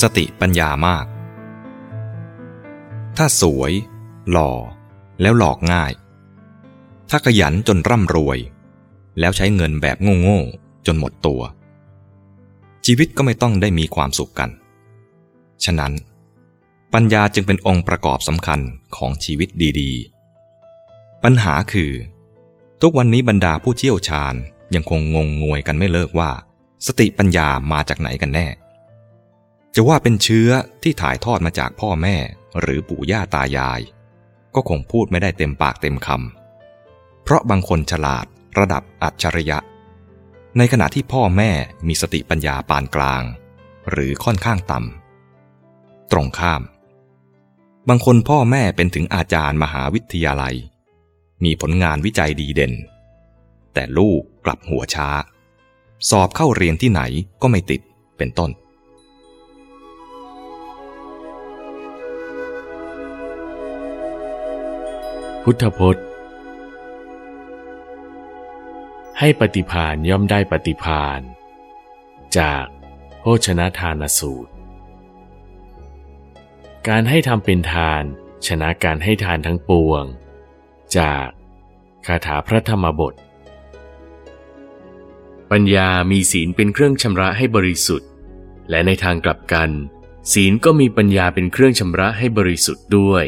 สติปัญญามาก ถ้าสวย หล่อ แล้วหลอกง่าย ถ้าขยันจนร่ำรวย แล้วใช้เงินแบบโง่ๆจนหมดตัว ชีวิตก็ไม่ต้องได้มีความสุขกัน ฉะนั้น ปัญญาจึงเป็นองค์ประกอบสำคัญของชีวิตดีๆ ปัญหาคือ ทุกวันนี้บรรดาผู้เชี่ยวชาญยังคงงงงวยกันไม่เลิกว่า สติปัญญามาจากไหนกันแน่ จะว่าเป็นเชื้อที่ถ่ายทอดมาจากพ่อแม่ หรือปู่ย่าตายาย ก็คงพูดไม่ได้เต็มปากเต็มคำเพราะบางคนฉลาดระดับอัจฉริยะ ในขณะที่พ่อแม่มีสติปัญญาปานกลาง หรือค่อนข้างต่ำตรงข้าม บางคนพ่อแม่เป็นถึงอาจารย์มหาวิทยาลัย มีผลงานวิจัยดีเด่น แต่ลูกกลับหัวช้า สอบเข้าเรียนที่ไหนก็ไม่ติดเป็นต้น พุทธพจน์ ให้ปฏิพานย่อมได้ปฏิพานจากโภชนะทานสูตร การให้ทำเป็นทานชนะการให้ทานทั้งปวง จากคาถาพระธรรมบท ปัญญามีศีลเป็นเครื่องชำระให้บริสุทธิ์ และในทางกลับกัน ศีลก็มีปัญญาเป็นเครื่องชำระให้บริสุทธิ์ด้วย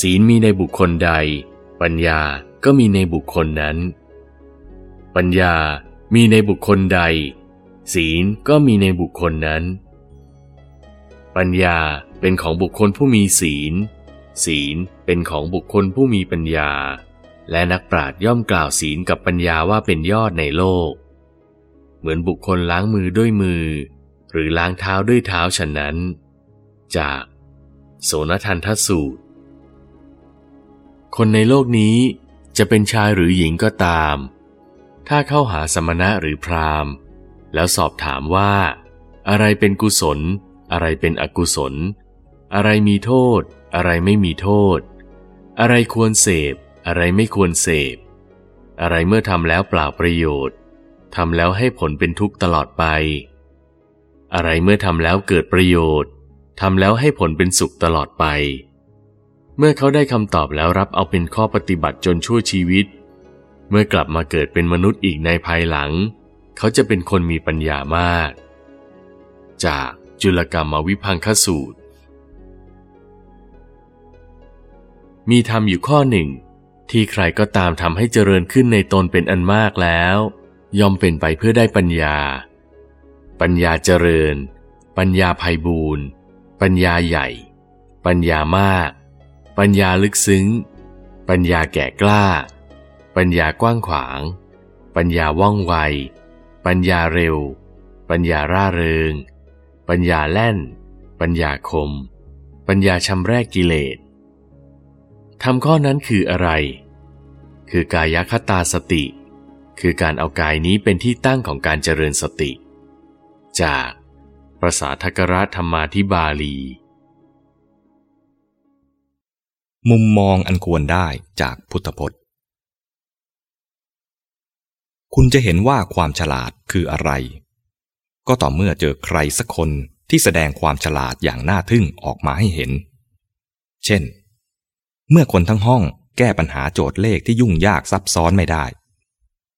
ศีลมีในบุคคลใด ปัญญาก็มีในบุคคลนั้น ปัญญามีในบุคคลใด ศีลก็มีในบุคคลนั้น ปัญญาเป็นของบุคคลผู้มีศีล ศีลเป็นของบุคคลผู้มีปัญญา และนักปราชญ์ย่อมกล่าวศีลกับปัญญาว่าเป็นยอดในโลก เหมือนบุคคลล้างมือด้วยมือ หรือล้างเท้าด้วยเท้าฉะนั้น จาก โสนทันทสูตร คนในโลกนี้จะเป็นชายหรือหญิงก็ตาม ถ้าเข้าหาสมณะหรือพราหมณ์ แล้วสอบถามว่า อะไรเป็นกุศล อะไรเป็นอกุศล อะไรมีโทษ อะไรไม่มีโทษ อะไรควรเสพ อะไรไม่ควรเสพ อะไรเมื่อทำแล้วเปล่าประโยชน์ทำแล้วให้ผลเป็นทุกข์ตลอดไป อะไรเมื่อทำแล้วเกิดประโยชน์ทำแล้วให้ผลเป็นสุขตลอดไป เมื่อเขาได้คำตอบแล้วรับเอาเป็นข้อปฏิบัติจนชั่วชีวิต เมื่อกลับมาเกิดเป็นมนุษย์อีกในภายหลัง เขาจะเป็นคนมีปัญญามาก จากจุลกรรมวิพังคสูตร มีธรรมอยู่ข้อหนึ่ง ที่ใครก็ตามทำให้เจริญขึ้นในตนเป็นอันมากแล้ว ย่อมเป็นไปเพื่อได้ปัญญา ปัญญาเจริญ ปัญญาภัยบูรณ์ปัญญาใหญ่ ปัญญามาก ปัญญาลึกซึ้ง ปัญญาแก่กล้า ปัญญากว้างขวาง ปัญญาว่องไว ปัญญาเร็ว ปัญญาร่าเริง ปัญญาแล่น ปัญญาคม ปัญญาชำแรกกิเลสทำข้อนั้นคืออะไร คือกายคตาสติ คือการเอากายนี้เป็นที่ตั้งของการเจริญสติ จาก ประสาทกรธรรมาธิบาลี มุมมองอันควรได้จากพุทธพจน์ คุณจะเห็นว่าความฉลาดคืออะไร ก็ต่อเมื่อเจอใครสักคนที่แสดงความฉลาดอย่างน่าทึ่งออกมาให้เห็น เช่น เมื่อคนทั้งห้องแก้ปัญหาโจทย์เลขที่ยุ่งยากซับซ้อนไม่ได้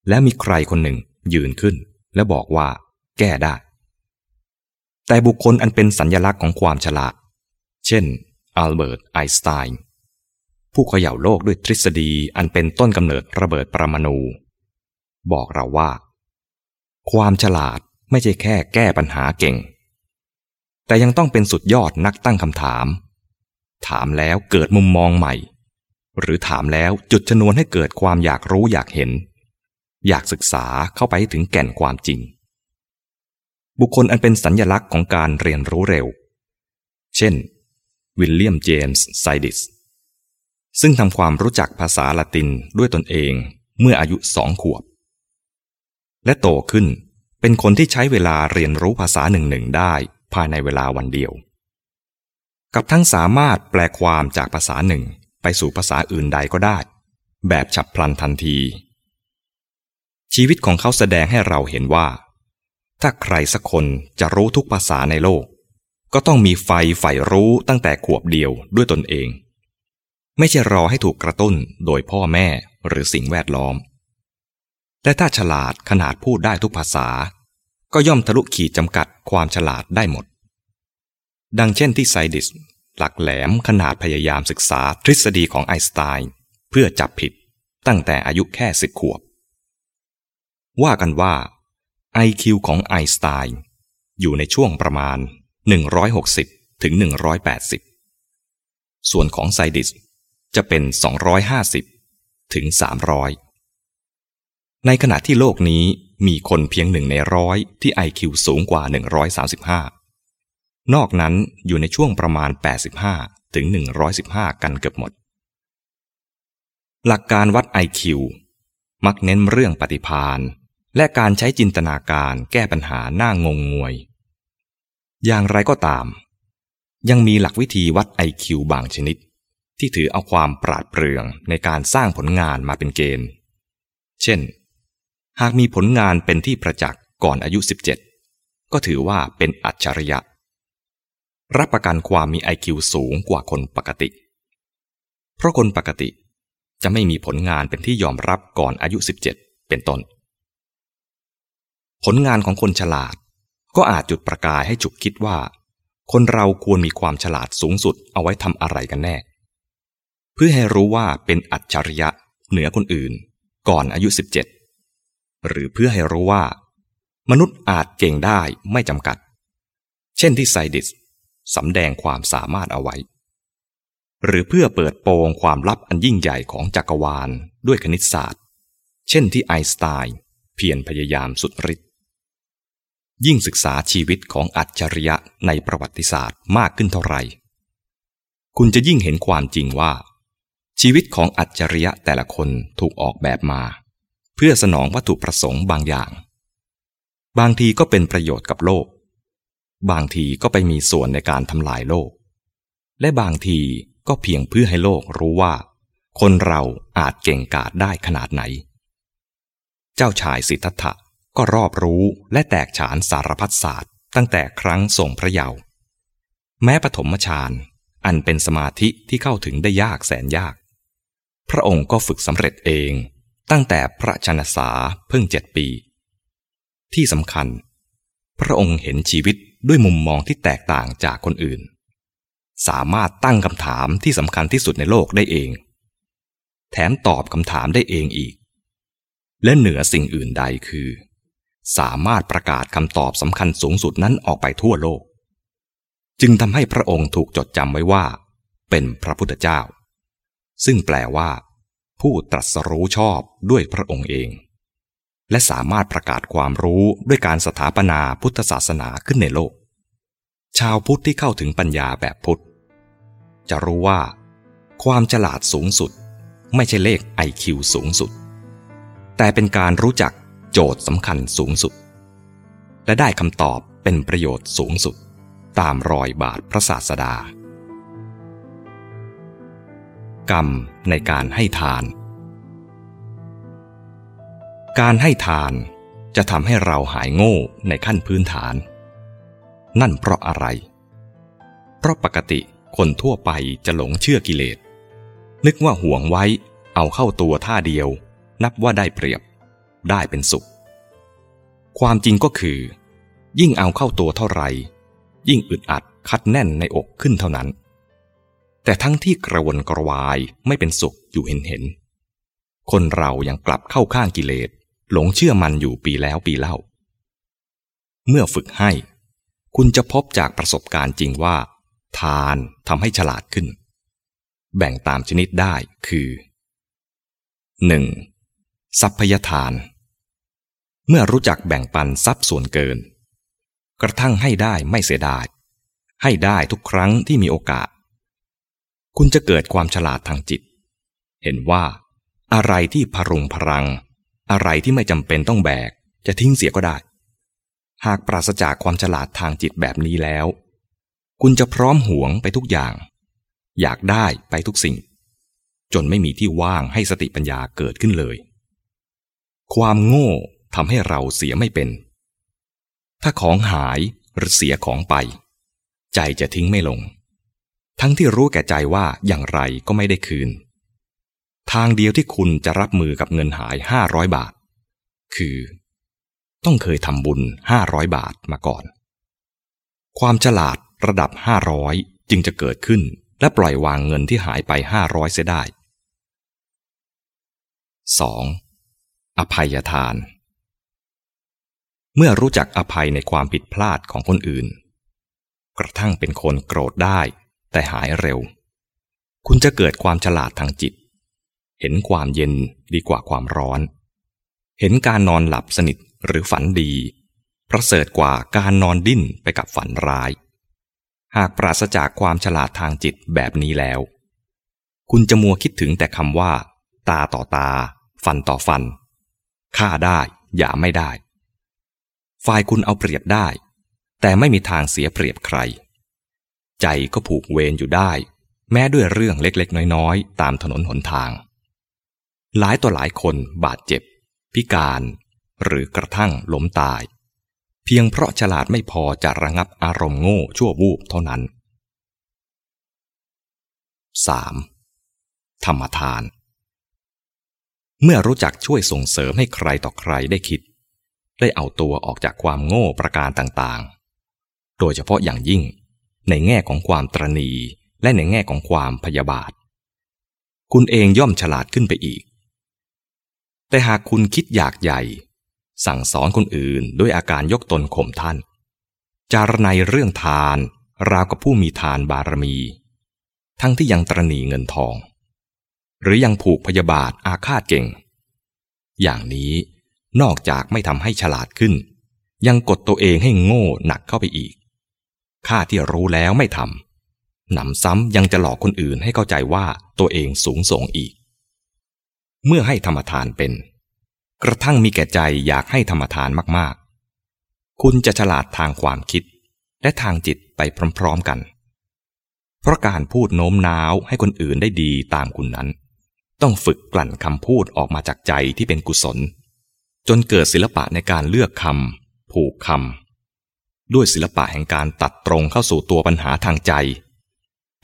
และมีใครคนหนึ่งยืนขึ้น และบอกว่า แก้ได้ แต่บุคคลอันเป็นสัญญลักษณ์ของความฉลาด เช่นอัลเบิร์ตไอน์สไตน์ ผู้เขย่าโลกด้วยทฤษฎีอันเป็นต้นกำเนิดระเบิดปรมาณูบอกเราว่า ความฉลาดไม่ใช่แค่แก้ปัญหาเก่ง แต่ยังต้องเป็นสุดยอดนักตั้งคำถาม ถามแล้วเกิดมุมมองใหม่ หรือถามแล้วจุดชนวนให้เกิดความอยากรู้อยากเห็น อยากศึกษาเข้าไปถึงแก่นความจริง บุคคลอันเป็นสัญญลักษณ์ของการเรียนรู้เร็ว เช่น วิลเลียมเจมส์ไซดิส ซึ่งทำความรู้จักภาษาละตินด้วยตนเองเมื่ออายุสองขวบ และโตขึ้นเป็นคนที่ใช้เวลาเรียนรู้ภาษาหนึ่งหนึ่งได้ภายในเวลาวันเดียว กับทั้งสามารถแปลความจากภาษาหนึ่งไปสู่ภาษาอื่นใดก็ได้ แบบฉับพลันทันที ชีวิตของเขาแสดงให้เราเห็นว่า ถ้าใครสักคนจะรู้ทุกภาษาในโลก ก็ต้องมีไฟใฝ่รู้ตั้งแต่ขวบเดียวด้วยตนเอง ไม่ใช่รอให้ถูกกระตุ้นโดยพ่อแม่หรือสิ่งแวดล้อม แต่ถ้าฉลาดขนาดพูดได้ทุกภาษา ก็ย่อมทะลุขีดจำกัดความฉลาดได้หมด ดังเช่นที่ไซดิส หลักแหลมขนาดพยายามศึกษาทฤษฎีของไอน์สไตน์เพื่อจับผิดตั้งแต่อายุแค่สิบขวบ ว่ากันว่า IQ ของไอน์สไตน์อยู่ในช่วงประมาณ 160ถึง180 ส่วนของไซดิส จะเป็น 250 ถึง 300 ในขณะที่โลกนี้มีคนเพียงหนึ่งในร้อยที่ IQ สูงกว่า 135 นอกนั้นอยู่ในช่วงประมาณ 85 ถึง 115 กันเกือบหมด หลักการวัด IQ มักเน้นเรื่องปฏิพานและการใช้จินตนาการแก้ปัญหาหน้างงงวย อย่างไรก็ตาม ยังมีหลักวิธีวัด IQ บางชนิด ที่ถือเอาความปราดเปรื่องในการสร้างผลงานมาเป็นเกณฑ์ เช่น หากมีผลงานเป็นที่ประจักษ์ก่อนอายุ 17 ก็ถือว่าเป็นอัจฉริยะ รับประกันความมี IQ สูงกว่าคนปกติ เพราะคนปกติจะไม่มีผลงานเป็นที่ยอมรับก่อนอายุ 17 เป็นต้น ผลงานของคนฉลาดก็อาจจุดประกายให้จุกคิดว่า คนเราควรมีความฉลาดสูงสุดเอาไว้ทำอะไรกันแน่ เพื่อให้รู้ว่าเป็นอัจฉริยะเหนือคนอื่น ก่อนอายุ 17 หรือเพื่อให้รู้ว่า มนุษย์อาจเก่งได้ไม่จำกัด เช่นที่ไซดิสสำแดงความสามารถเอาไว้ หรือเพื่อเปิดโปงความลับอันยิ่งใหญ่ของจักรวาลด้วยคณิตศาสตร์ เช่นที่ไอน์สไตน์เพียรพยายามสุดฤทธิ์ยิ่งศึกษาชีวิตของอัจฉริยะในประวัติศาสตร์มากขึ้นเท่าไหร่ คุณจะยิ่งเห็นความจริงว่า ชีวิตของอัจฉริยะแต่ละคนถูกออกแบบมา เพื่อสนองวัตถุประสงค์บางอย่าง บางทีก็เป็นประโยชน์กับโลก บางทีก็ไปมีส่วนในการทำลายโลก และบางทีก็เพียงเพื่อให้โลกรู้ว่า คนเราอาจเก่งกาจได้ขนาดไหน เจ้าชายสิทธัตถะก็รอบรู้และแตกฉานสารพัดศาสตร์ ตั้งแต่ครั้งทรงพระเยาว์แม้ปฐมฌานอันเป็นสมาธิที่เข้าถึงได้ยากแสนยาก พระองค์ก็ฝึกสำเร็จเองตั้งแต่พระชนสาเพิ่งเจ็ดปี ที่สำคัญ พระองค์เห็นชีวิตด้วยมุมมองที่แตกต่างจากคนอื่น สามารถตั้งคำถามที่สำคัญที่สุดในโลกได้เอง แถมตอบคำถามได้เองอีก และเหนือสิ่งอื่นใดคือ สามารถประกาศคำตอบสำคัญสูงสุดนั้นออกไปทั่วโลก จึงทำให้พระองค์ถูกจดจำไว้ว่า เป็นพระพุทธเจ้า ซึ่งแปลว่า ผู้ตรัสรู้ชอบด้วยพระองค์เอง และสามารถประกาศความรู้ด้วยการสถาปนาพุทธศาสนาขึ้นในโลก ชาวพุทธที่เข้าถึงปัญญาแบบพุทธ จะรู้ว่า ความฉลาดสูงสุด ไม่ใช่เลข IQ สูงสุด แต่เป็นการรู้จักโจทย์สำคัญสูงสุด และได้คำตอบเป็นประโยชน์สูงสุด ตามรอยบาทพระศาสดา กรรมในการให้ทาน การให้ทานจะทำให้เราหายโง่ในขั้นพื้นฐาน นั่นเพราะอะไร เพราะปกติคนทั่วไปจะหลงเชื่อกิเลส นึกว่าห่วงไว้เอาเข้าตัวท่าเดียว นับว่าได้เปรียบ ได้เป็นสุข ความจริงก็คือ ยิ่งเอาเข้าตัวเท่าไหร่ ยิ่งอึดอัดคัดแน่นในอกขึ้นเท่านั้น แต่ทั้งที่กระวนกระวายไม่เป็นสุขอยู่เห็นเห็น คนเรายังกลับเข้าข้างกิเลส หลงเชื่อมันอยู่ปีแล้วปีเล่า เมื่อฝึกให้ คุณจะพบจากประสบการณ์จริงว่า ทานทำให้ฉลาดขึ้น แบ่งตามชนิดได้คือ 1. สัพยทาน เมื่อรู้จักแบ่งปันทรัพย์ส่วนเกิน กระทั่งให้ได้ไม่เสียดาย ให้ได้ทุกครั้งที่มีโอกาส คุณจะเกิดความฉลาดทางจิต เห็นว่า อะไรที่พรุงพรัง อะไรที่ไม่จำเป็นต้องแบก จะทิ้งเสียก็ได้ หากปราศจากความฉลาดทางจิตแบบนี้แล้ว คุณจะพร้อมหวงไปทุกอย่าง อยากได้ไปทุกสิ่ง จนไม่มีที่ว่างให้สติปัญญาเกิดขึ้นเลย ความโง่ทำให้เราเสียไม่เป็น ถ้าของหายหรือเสียของไป ใจจะทิ้งไม่ลง ทั้งที่รู้แก่ใจว่าอย่างไรก็ไม่ได้คืน ทางเดียวที่คุณจะรับมือกับเงินหายห้าร้อยบาท คือ ต้องเคยทำบุญห้าร้อยบาทมาก่อน ความฉลาดระดับห้าร้อยจึงจะเกิดขึ้น และปล่อยวางเงินที่หายไปห้าร้อยเสียได้ 2. อภัยทาน เมื่อรู้จักอภัยในความผิดพลาดของคนอื่น กระทั่งเป็นคนโกรธได้ แต่หายเร็ว คุณจะเกิดความฉลาดทางจิต เห็นความเย็นดีกว่าความร้อน เห็นการนอนหลับสนิทหรือฝันดี ประเสริฐกว่าการนอนดิ้นไปกับฝันร้าย หากปราศจากความฉลาดทางจิตแบบนี้แล้ว คุณจะมัวคิดถึงแต่คำว่า ตาต่อตา ฟันต่อฟันฆ่าได้อย่าไม่ได้ ฝ่ายคุณเอาเปรียบได้ แต่ไม่มีทางเสียเปรียบใคร ใจก็ผูกเวรอยู่ได้ แม้ด้วยเรื่องเล็กๆ น้อยๆ ตามถนนหนทาง หลายต่อหลายคนบาดเจ็บ พิการ หรือกระทั่งล้มตาย เพียงเพราะฉลาดไม่พอจะระงับอารมณ์โง่ชั่ววูบเท่านั้น 3. ธรรมทาน เมื่อรู้จักช่วยส่งเสริมให้ใครต่อใครได้คิด ได้เอาตัวออกจากความโง่ประการต่างๆ โดยเฉพาะอย่างยิ่ง ในแง่ของความตรณีและในแง่ของความพยาบาท คุณเองย่อมฉลาดขึ้นไปอีก แต่หากคุณคิดอยากใหญ่ สั่งสอนคนอื่นด้วยอาการยกตนข่มท่าน จารณัยเรื่องทาน ราวกับผู้มีทานบารมี ทั้งที่ยังตรณีเงินทอง หรือยังผูกพยาบาทอาฆาตเก่ง อย่างนี้นอกจากไม่ทำให้ฉลาดขึ้น ยังกดตัวเองให้โง่หนักเข้าไปอีก ข้าที่รู้แล้วไม่ทำหนำซ้ำยังจะหลอกคนอื่นให้เข้าใจว่าตัวเองสูงส่งอีก เมื่อให้ธรรมทานเป็น กระทั่งมีแก่ใจอยากให้ธรรมทานมากๆ คุณจะฉลาดทางความคิด และทางจิตไปพร้อมๆกัน เพราะการพูดโน้มน้าวให้คนอื่นได้ดีตามคุณนั้น ต้องฝึกกลั่นคำพูดออกมาจากใจที่เป็นกุศล จนเกิดศิลปะในการเลือกคำผูกคำ ด้วยศิลปะแห่งการตัดตรงเข้าสู่ตัวปัญหาทางใจ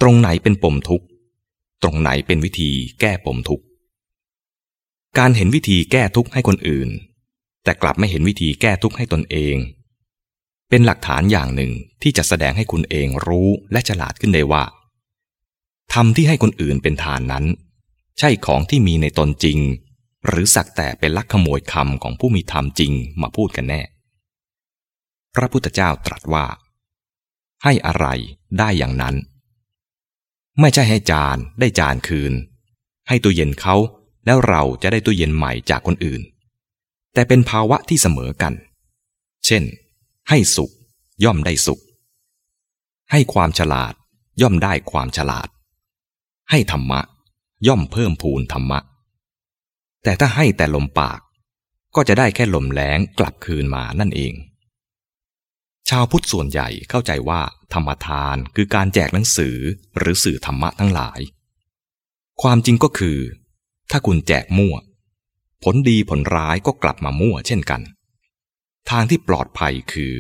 ตรงไหนเป็นปมทุกข์ ตรงไหนเป็นวิธีแก้ปมทุกข์ การเห็นวิธีแก้ทุกข์ให้คนอื่น แต่กลับไม่เห็นวิธีแก้ทุกข์ให้ตนเอง เป็นหลักฐานอย่างหนึ่งที่จะแสดงให้คุณเองรู้และฉลาดขึ้นได้ว่าทำที่ให้คนอื่นเป็นทานนั้น ใช่ของที่มีในตนจริง หรือสักแต่เป็นลักขโมยคำของผู้มีธรรมจริงมาพูดกันแน่ พระพุทธเจ้าตรัสว่า ให้อะไรได้อย่างนั้น ไม่ใช่ให้จานได้จานคืน ให้ตู้เย็นเขาแล้วเราจะได้ตู้เย็นใหม่จากคนอื่น แต่เป็นภาวะที่เสมอกัน เช่น ให้สุขย่อมได้สุข ให้ความฉลาดย่อมได้ความฉลาด ให้ธรรมะ ย่อมเพิ่มพูนธรรมะ แต่ถ้าให้แต่ลมปาก ก็จะได้แค่ลมแรงกลับคืนมานั่นเอง ชาวพุทธส่วนใหญ่เข้าใจว่าธรรมทานคือการแจกหนังสือหรือสื่อธรรมะทั้งหลาย ความจริงก็คือ ถ้าคุณแจกมั่ว ผลดีผลร้ายก็กลับมามั่วเช่นกัน ทางที่ปลอดภัยคือ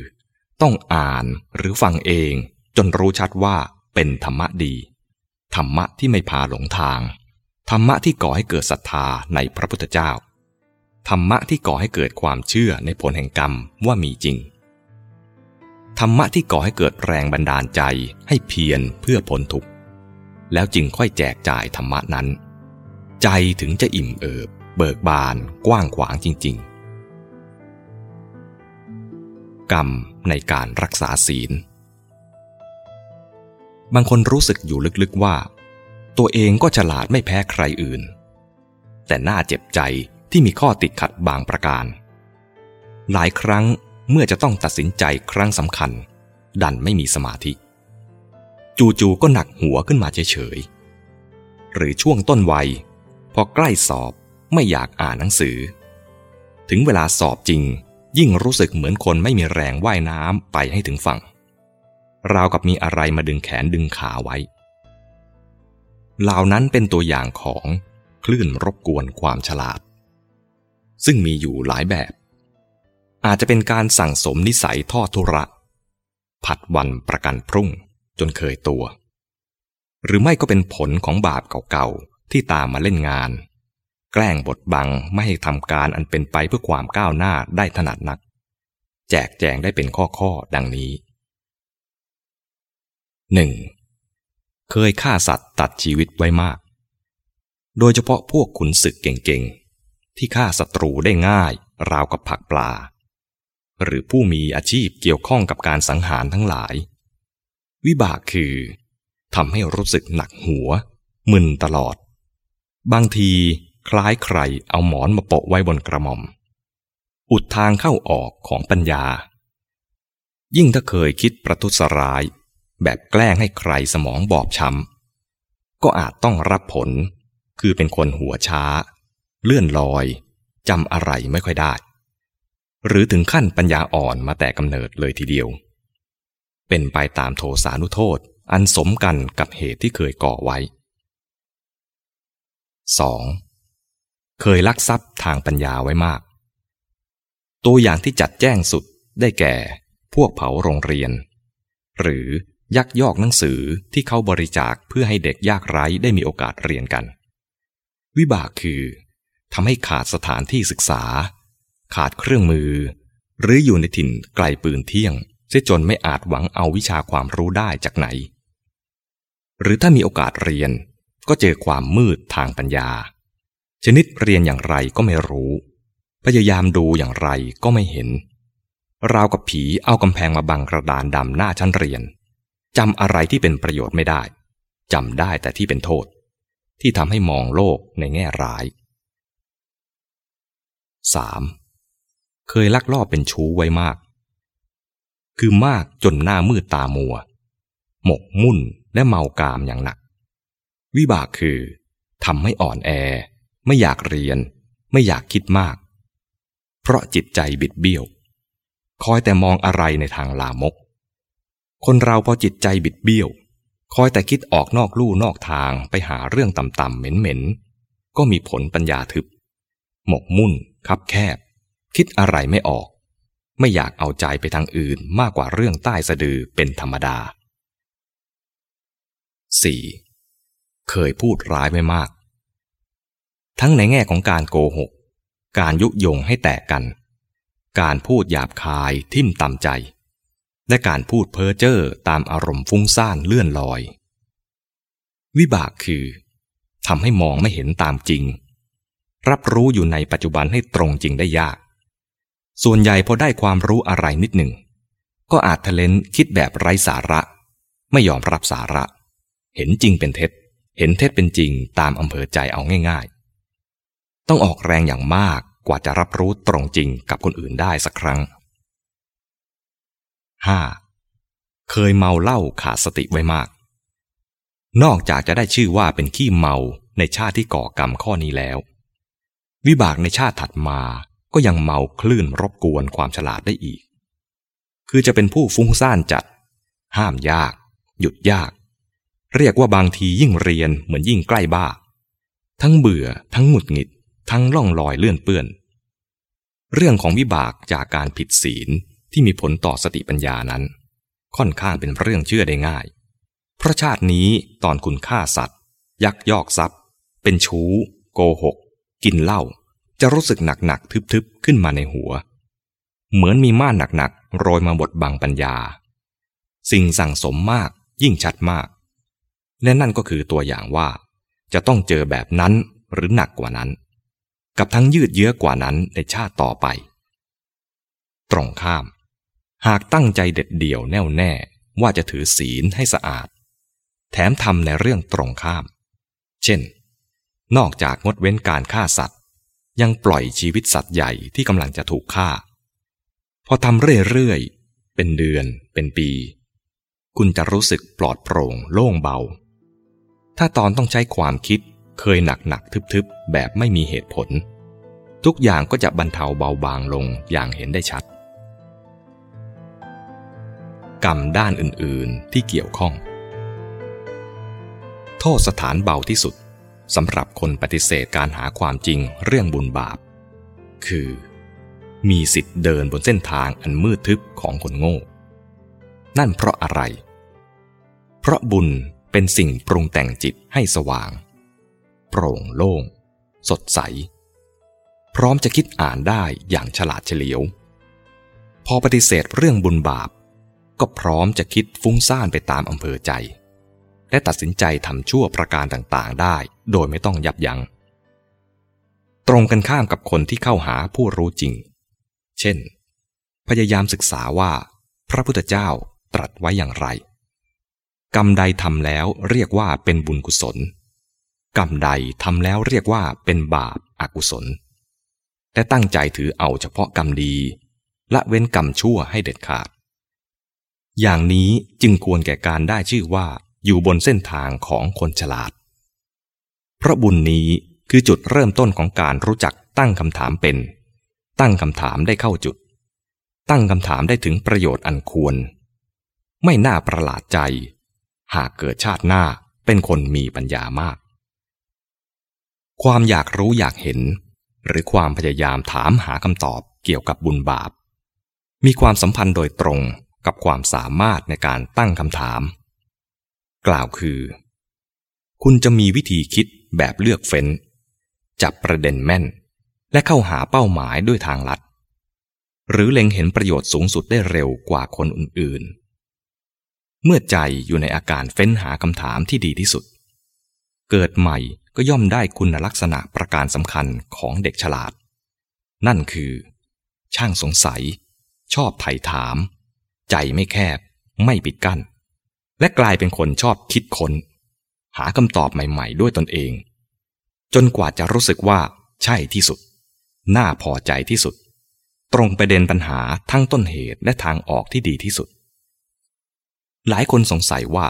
ต้องอ่านหรือฟังเองจนรู้ชัดว่าเป็นธรรมะดี ธรรมะที่ไม่พาหลงทาง ธรรมะที่ก่อให้เกิดศรัทธาในพระพุทธเจ้า ธรรมะที่ก่อให้เกิดความเชื่อในผลแห่งกรรมว่ามีจริง ธรรมะที่ก่อให้เกิดแรงบันดาลใจให้เพียรเพื่อพ้นทุกข์ แล้วจึงค่อยแจกจ่ายธรรมะนั้น ใจถึงจะอิ่มเอิบ เบิกบานกว้างขวางจริง ๆ กรรมในการรักษาศีล บางคนรู้สึกอยู่ลึกๆว่า ตัวเองก็ฉลาดไม่แพ้ใครอื่น แต่น่าเจ็บใจที่มีข้อติดขัดบางประการ หลายครั้ง เมื่อจะต้องตัดสินใจครั้งสำคัญ ดันไม่มีสมาธิ จู่ๆก็หนักหัวขึ้นมาเฉยๆ หรือช่วงต้นวัย พอใกล้สอบไม่อยากอ่านหนังสือ ถึงเวลาสอบจริง ยิ่งรู้สึกเหมือนคนไม่มีแรงว่ายน้ำไปให้ถึงฝั่ง ราวกับมีอะไรมาดึงแขนดึงขาไว้ เหล่านั้นเป็นตัวอย่างของคลื่นรบกวนความฉลาด ซึ่งมีอยู่หลายแบบ อาจจะเป็นการสั่งสมนิสัยท่อทุระ ผัดวันประกันพรุ่งจนเคยตัว หรือไม่ก็เป็นผลของบาปเก่าๆ ที่ตามมาเล่นงาน แกล้งบดบังไม่ให้ทำการอันเป็นไปเพื่อความก้าวหน้าได้ถนัดนัก แจกแจงได้เป็นข้อๆ ดังนี้ 1. เคยฆ่าสัตว์ตัดชีวิตไว้มาก โดยเฉพาะพวกขุนศึกเก่งๆ ที่ฆ่าศัตรูได้ง่ายราวกับผักปลา หรือผู้มีอาชีพเกี่ยวข้องกับการสังหารทั้งหลาย วิบากคือทำให้รู้สึกหนักหัว มึนตลอด บางทีคล้ายใครเอาหมอนมาโปะไว้บนกระหม่อม อุดทางเข้าออกของปัญญา ยิ่งถ้าเคยคิดประทุษร้าย แบบแกล้งให้ใครสมองบอบช้ำก็อาจต้องรับผล คือเป็นคนหัวช้า เลื่อนลอยจำอะไรไม่ค่อยได้ หรือถึงขั้นปัญญาอ่อนมาแต่กำเนิดเลยทีเดียว เป็นไปตามโทสานุโทษอันสมกันกับเหตุที่เคยก่อไว้ 2. เคยลักทรัพย์ทางปัญญาไว้มาก ตัวอย่างที่จัดแจ้งสุดได้แก่ พวกเผาโรงเรียน หรือยักยอกหนังสือที่เขาบริจาคเพื่อให้เด็กยากไร้ได้มีโอกาสเรียนกัน วิบากคือทำให้ขาดสถานที่ศึกษา ขาดเครื่องมือ หรืออยู่ในถิ่นไกลปืนเที่ยงเสียจนไม่อาจหวังเอาวิชาความรู้ได้จากไหน หรือถ้ามีโอกาสเรียนก็เจอความมืดทางปัญญา ชนิดเรียนอย่างไรก็ไม่รู้ พยายามดูอย่างไรก็ไม่เห็น ราวกับผีเอากำแพงมาบังกระดานดำหน้าชั้นเรียนจำอะไรที่เป็นประโยชน์ไม่ได้จำได้แต่ที่เป็นโทษ ที่ทำให้มองโลกในแง่ร้าย 3. เคยลักลอบเป็นชู้ไว้มาก คือมากจนหน้ามืดตามัว หมกมุ่นและเมากามอย่างหนัก วิบากคือทำให้อ่อนแอ ไม่อยากเรียน ไม่อยากคิดมาก เพราะจิตใจบิดเบี้ยว คอยแต่มองอะไรในทางลามก คนเราพอจิตใจบิดเบี้ยว คอยแต่คิดออกนอกลู่นอกทางไปหาเรื่องต่ำๆเหม็นๆ ก็มีผลปัญญาทึบ หมกมุ่นคับแคบ คิดอะไรไม่ออก ไม่อยากเอาใจไปทางอื่นมากกว่าเรื่องใต้สะดือเป็นธรรมดา 4. เคยพูดร้ายไม่มาก ทั้งในแง่ของการโกหก การยุยงให้แตกกัน การพูดหยาบคายทิ่มตำใจ และการพูดเพ้อเจ้อตามอารมณ์ฟุ้งซ่านเลื่อนลอย วิบากคือทำให้มองไม่เห็นตามจริง รับรู้อยู่ในปัจจุบันให้ตรงจริงได้ยาก ส่วนใหญ่พอได้ความรู้อะไรนิดหนึ่ง ก็อาจทะเลนคิดแบบไร้สาระ ไม่ยอมรับสาระ เห็นจริงเป็นเท็จ เห็นเท็จเป็นจริงตามอำเภอใจเอาง่าย ๆ ต้องออกแรงอย่างมากกว่าจะรับรู้ตรงจริงกับคนอื่นได้สักครั้ง 5. เคยเมาเหล้าขาดสติไว้มาก นอกจากจะได้ชื่อว่าเป็นขี้เมาในชาติที่ก่อกรรมข้อนี้แล้ว วิบากในชาติถัดมา ก็ยังเมาคลื่นรบกวนความฉลาดได้อีก คือจะเป็นผู้ฟุ้งซ่านจัด ห้ามยาก หยุดยาก เรียกว่าบางทียิ่งเรียนเหมือนยิ่งใกล้บ้า ทั้งเบื่อ ทั้งหงุดหงิด ทั้งล่องลอยเลื่อนเปื้อน เรื่องของวิบากจากการผิดศีลที่มีผลต่อสติปัญญานั้น ค่อนข้างเป็นเรื่องเชื่อได้ง่าย เพราะชาตินี้ตอนคุณฆ่าสัตว์ ยักยอกทรัพย์ เป็นชู้ โกหก กินเหล้า จะรู้สึกหนักๆทึบๆขึ้นมาในหัว เหมือนมีม่านหนักๆโรยมาบดบังปัญญา สิ่งสั่งสมมากยิ่งชัดมาก และนั่นก็คือตัวอย่างว่า จะต้องเจอแบบนั้นหรือหนักกว่านั้น กับทั้งยืดเยื้อกว่านั้นในชาติต่อไป ตรงข้าม หากตั้งใจเด็ดเดี่ยวแน่วแน่ว่าจะถือศีลให้สะอาด แถมทำในเรื่องตรงข้าม เช่น นอกจากงดเว้นการฆ่าสัตว์ ยังปล่อยชีวิตสัตว์ใหญ่ที่กำลังจะถูกฆ่า พอทำเรื่อยๆ เป็นเดือน เป็นปี คุณจะรู้สึกปลอดโปร่งโล่งเบา ถ้าตอนต้องใช้ความคิดเคยหนักๆทึบๆ แบบไม่มีเหตุผล ทุกอย่างก็จะบรรเทาเบาบางลงอย่างเห็นได้ชัด กรรมด้านอื่นๆที่เกี่ยวข้อง โทษสถานเบาที่สุด สำหรับคนปฏิเสธการหาความจริงเรื่องบุญบาป คือ มีสิทธิ์เดินบนเส้นทางอันมืดทึบของคนโง่ นั่นเพราะอะไร เพราะบุญเป็นสิ่งปรุงแต่งจิตให้สว่าง โปร่งโล่ง สดใส พร้อมจะคิดอ่านได้อย่างฉลาดเฉลียว พอปฏิเสธเรื่องบุญบาป ก็พร้อมจะคิดฟุ้งซ่านไปตามอำเภอใจ และตัดสินใจทำชั่วประการต่างๆ ได้ โดยไม่ต้องยับยัง้ง ตรงกันข้ามกับคนที่เข้าหาผู้รู้จริง เช่น พยายามศึกษาว่า พระพุทธเจ้าตรัสไว้อย่างไร กรรมใดทำแล้วเรียกว่าเป็นบุญกุศล กรรมใดทำแล้วเรียกว่าเป็นบาปอากุศล และตั้งใจถือเอาเฉพาะกรรมดีละเว้นกรรมชั่วให้เด็ดขาด อย่างนี้จึงควรแก่การได้ชื่อว่า อยู่บนเส้นทางของคนฉลาด เพราะบุญนี้คือจุดเริ่มต้นของการรู้จักตั้งคำถามเป็น ตั้งคำถามได้เข้าจุด ตั้งคำถามได้ถึงประโยชน์อันควร ไม่น่าประหลาดใจ หากเกิดชาติหน้าเป็นคนมีปัญญามาก ความอยากรู้อยากเห็น หรือความพยายามถามหาคำตอบเกี่ยวกับบุญบาป มีความสัมพันธ์โดยตรงกับความสามารถในการตั้งคำถาม กล่าวคือ คุณจะมีวิธีคิดแบบเลือกเฟ้น จับประเด็นแม่น และเข้าหาเป้าหมายด้วยทางลัด หรือเล็งเห็นประโยชน์สูงสุดได้เร็วกว่าคนอื่นๆ เมื่อใจอยู่ในอาการเฟ้นหาคำถามที่ดีที่สุด เกิดใหม่ก็ย่อมได้คุณลักษณะประการสำคัญของเด็กฉลาด นั่นคือ ช่างสงสัย ชอบไถ่ถาม ใจไม่แคบ ไม่ปิดกั้น และกลายเป็นคนชอบคิดคน้น หาคำตอบใหม่ๆ ด้วยตนเอง จนกว่าจะรู้สึกว่าใช่ที่สุด น่าพอใจที่สุด ตรงประเด็นปัญหาทั้งต้นเหตุและทางออกที่ดีที่สุด หลายคนสงสัยว่า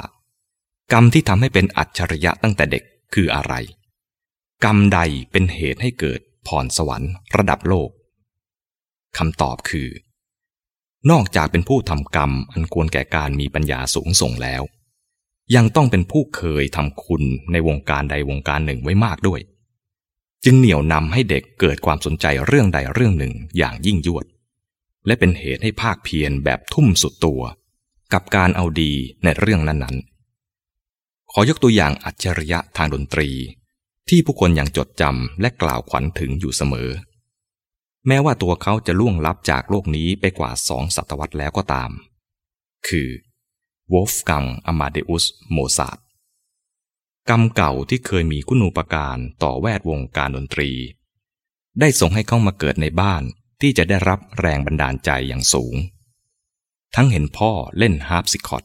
กรรมที่ทำให้เป็นอัจฉริยะตั้งแต่เด็กคืออะไร กรรมใดเป็นเหตุให้เกิดพรสวรรค์ระดับโลกคำตอบคือ นอกจากเป็นผู้ทำกรรมอันควรแก่การมีปัญญาสูงส่งแล้ว ยังต้องเป็นผู้เคยทำคุณในวงการใดวงการหนึ่งไว้มากด้วย จึงเหนี่ยวนำให้เด็กเกิดความสนใจเรื่องใดเรื่องหนึ่งอย่างยิ่งยวด และเป็นเหตุให้ภาคเพียรแบบทุ่มสุดตัว กับการเอาดีในเรื่องนั้นๆ ขอยกตัวอย่างอัจฉริยะทางดนตรี ที่ผู้คนยังจดจำและกล่าวขวัญถึงอยู่เสมอ แม้ว่าตัวเขาจะล่วงลับจากโลกนี้ไปกว่าสองศตวรรษแล้วก็ตาม คือวอฟกังอมาเดอุสโมซาร์ทกรรมเก่าที่เคยมีคุณูปการต่อแวดวงการดนตรี ได้ส่งให้เขามาเกิดในบ้านที่จะได้รับแรงบันดาลใจอย่างสูง ทั้งเห็นพ่อเล่น harpsichord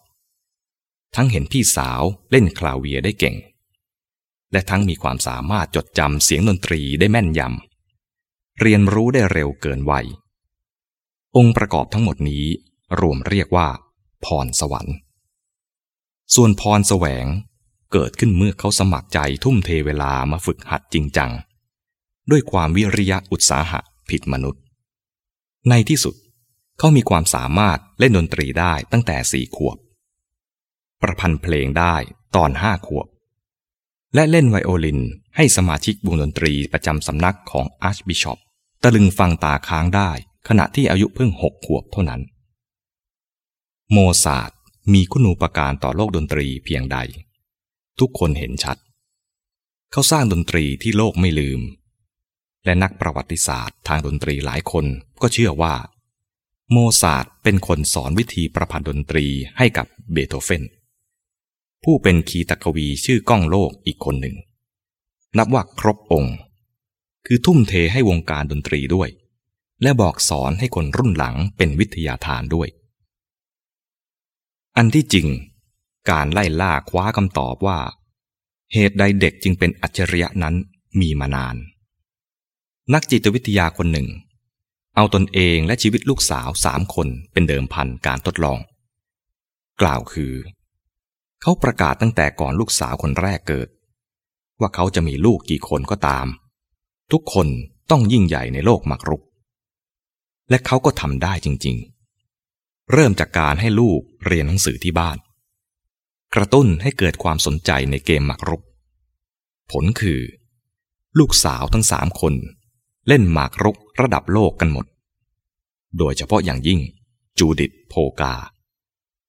ทั้งเห็นพี่สาวเล่น clavier ได้เก่ง และทั้งมีความสามารถจดจำเสียงดนตรีได้แม่นยำ เรียนรู้ได้เร็วเกินวัย องค์ประกอบทั้งหมดนี้รวมเรียกว่าพรสวรรค์ ส่วนพรแสวงเกิดขึ้นเมื่อเขาสมัครใจทุ่มเทเวลามาฝึกหัดจริงจัง ด้วยความวิริยะอุตสาหะผิดมนุษย์ ในที่สุดเขามีความสามารถเล่นดนตรีได้ตั้งแต่สี่ขวบ ประพันธ์เพลงได้ตอนห้าขวบ และเล่นไวโอลินให้สมาชิกวงดนตรีประจำสำนักของอาร์ชบิชอป ตะลึงฟังตาค้างได้ขณะที่อายุเพิ่งหกขวบเท่านั้น โมซาร์ทมีคุณูปการต่อโลกดนตรีเพียงใด ทุกคนเห็นชัด เขาสร้างดนตรีที่โลกไม่ลืม และนักประวัติศาสตร์ทางดนตรีหลายคนก็เชื่อว่า โมซาร์ทเป็นคนสอนวิธีประพันธ์ดนตรีให้กับเบโธเฟน ผู้เป็นคีตกวีชื่อก้องโลกอีกคนหนึ่ง นับว่าครบองค์ คือทุ่มเทให้วงการดนตรีด้วย และบอกสอนให้คนรุ่นหลังเป็นวิทยาทานด้วย อันที่จริง การไล่ล่าคว้าคำตอบว่า เหตุใดเด็กจึงเป็นอัจฉริยะนั้นมีมานาน นักจิตวิทยาคนหนึ่ง เอาตนเองและชีวิตลูกสาวสามคนเป็นเดิมพันการทดลอง กล่าวคือ เขาประกาศตั้งแต่ก่อนลูกสาวคนแรกเกิด ว่าเขาจะมีลูกกี่คนก็ตาม ทุกคนต้องยิ่งใหญ่ในโลกหมากรุก และเขาก็ทำได้จริง ๆ เริ่มจากการให้ลูกเรียนหนังสือที่บ้าน กระตุ้นให้เกิดความสนใจในเกมหมากรุก ผลคือ ลูกสาวทั้งสามคน เล่นหมากรุกระดับโลกกันหมด โดยเฉพาะอย่างยิ่ง จูดิตโพกา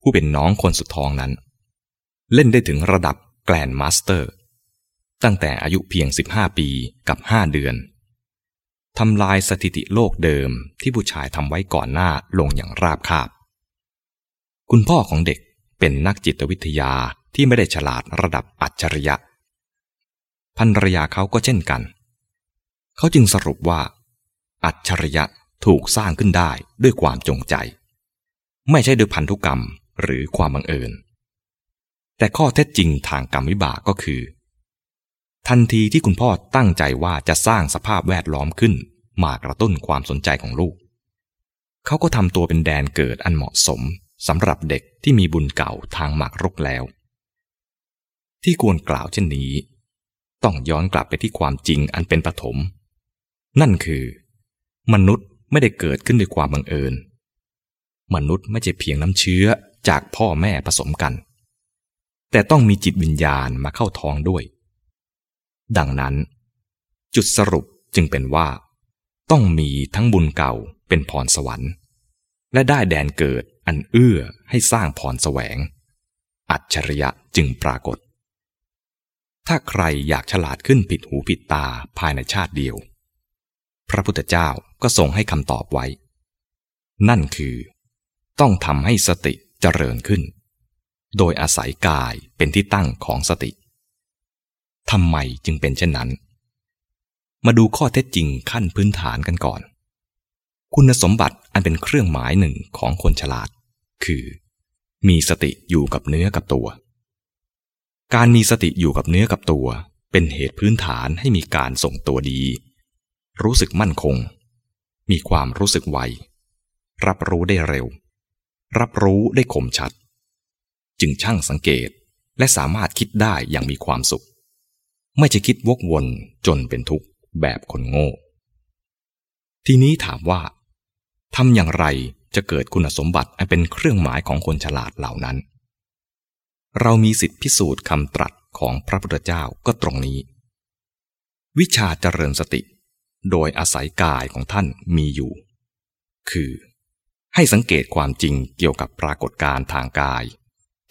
ผู้เป็นน้องคนสุดท้องนั้น เล่นได้ถึงระดับแกลนมาสเตอร์ ตั้งแต่อายุเพียง 15 ปีกับ 5 เดือนทำลายสถิติโลกเดิมที่ผู้ชายทำไว้ก่อนหน้าลงอย่างราบคาบ คุณพ่อของเด็กเป็นนักจิตวิทยาที่ไม่ได้ฉลาดระดับอัจฉริยะภรรยาเขาก็เช่นกัน เขาจึงสรุปว่า อัจฉริยะถูกสร้างขึ้นได้ด้วยความจงใจ ไม่ใช่ด้วยพันธุกรรมหรือความบังเอิญ แต่ข้อเท็จจริงทางกรรมวิบากก็คือ ทันทีที่คุณพ่อตั้งใจว่าจะสร้างสภาพแวดล้อมขึ้น มากระตุ้นความสนใจของลูก เขาก็ทำตัวเป็นแดนเกิดอันเหมาะสมสำหรับเด็กที่มีบุญเก่าทางหมากรุกแล้ว ที่ควรกล่าวเช่นนี้ ต้องย้อนกลับไปที่ความจริงอันเป็นปฐม นั่นคือ มนุษย์ไม่ได้เกิดขึ้นด้วยความบังเอิญ มนุษย์ไม่ใช่เพียงน้ำเชื้อจากพ่อแม่ผสมกัน แต่ต้องมีจิตวิญญาณมาเข้าท้องด้วย ดังนั้น จุดสรุปจึงเป็นว่า ต้องมีทั้งบุญเก่าเป็นพรสวรรค์ และได้แดนเกิดอันเอื้อให้สร้างพรแสวง อัจฉริยะจึงปรากฏ ถ้าใครอยากฉลาดขึ้นผิดหูผิดตาภายในชาติเดียว พระพุทธเจ้าก็ทรงให้คำตอบไว้ นั่นคือ ต้องทำให้สติเจริญขึ้น โดยอาศัยกายเป็นที่ตั้งของสติ ทำไมจึงเป็นเช่นนั้น มาดูข้อเท็จจริงขั้นพื้นฐานกันก่อน คุณสมบัติอันเป็นเครื่องหมายหนึ่งของคนฉลาด คือ มีสติอยู่กับเนื้อกับตัว การมีสติอยู่กับเนื้อกับตัว เป็นเหตุพื้นฐานให้มีการส่งตัวดี รู้สึกมั่นคง มีความรู้สึกไว รับรู้ได้เร็ว รับรู้ได้คมชัด จึงช่างสังเกตและสามารถคิดได้อย่างมีความสุข ไม่จะคิดวกวนจนเป็นทุกข์แบบคนโง่ ทีนี้ถามว่าทำอย่างไรจะเกิดคุณสมบัติอันเป็นเครื่องหมายของคนฉลาดเหล่านั้น เรามีสิทธิพิสูจน์คำตรัสของพระพุทธเจ้าก็ตรงนี้ วิชาเจริญสติ โดยอาศัยกายของท่านมีอยู่ คือ ให้สังเกตความจริงเกี่ยวกับปรากฏการณ์ทางกาย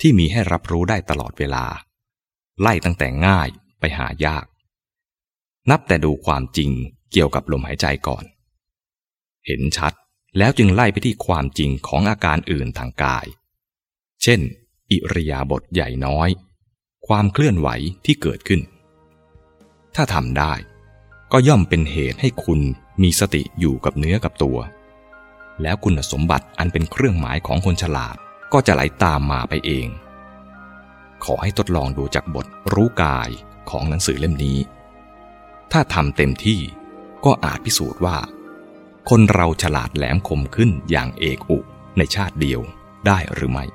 ที่มีให้รับรู้ได้ตลอดเวลา ไล่ตั้งแต่ง่าย ไปหายาก นับแต่ดูความจริงเกี่ยวกับลมหายใจก่อน เห็นชัดแล้วจึงไล่ไปที่ความจริงของอาการอื่นทางกาย เช่น อิริยาบถใหญ่น้อย ความเคลื่อนไหวที่เกิดขึ้น ถ้าทำได้ก็ย่อมเป็นเหตุให้คุณมีสติอยู่กับเนื้อกับตัว แล้วคุณสมบัติอันเป็นเครื่องหมายของคนฉลาดก็จะไหลาตามมาไปเอง ขอให้ทดลองดูจากบทรู้กาย ของหนังสือเล่มนี้ ถ้าทำเต็มที่ก็อาจพิสูจน์ว่า คนเราฉลาดแหลมคมขึ้นอย่างเอกอุในชาติเดียวได้หรือไม่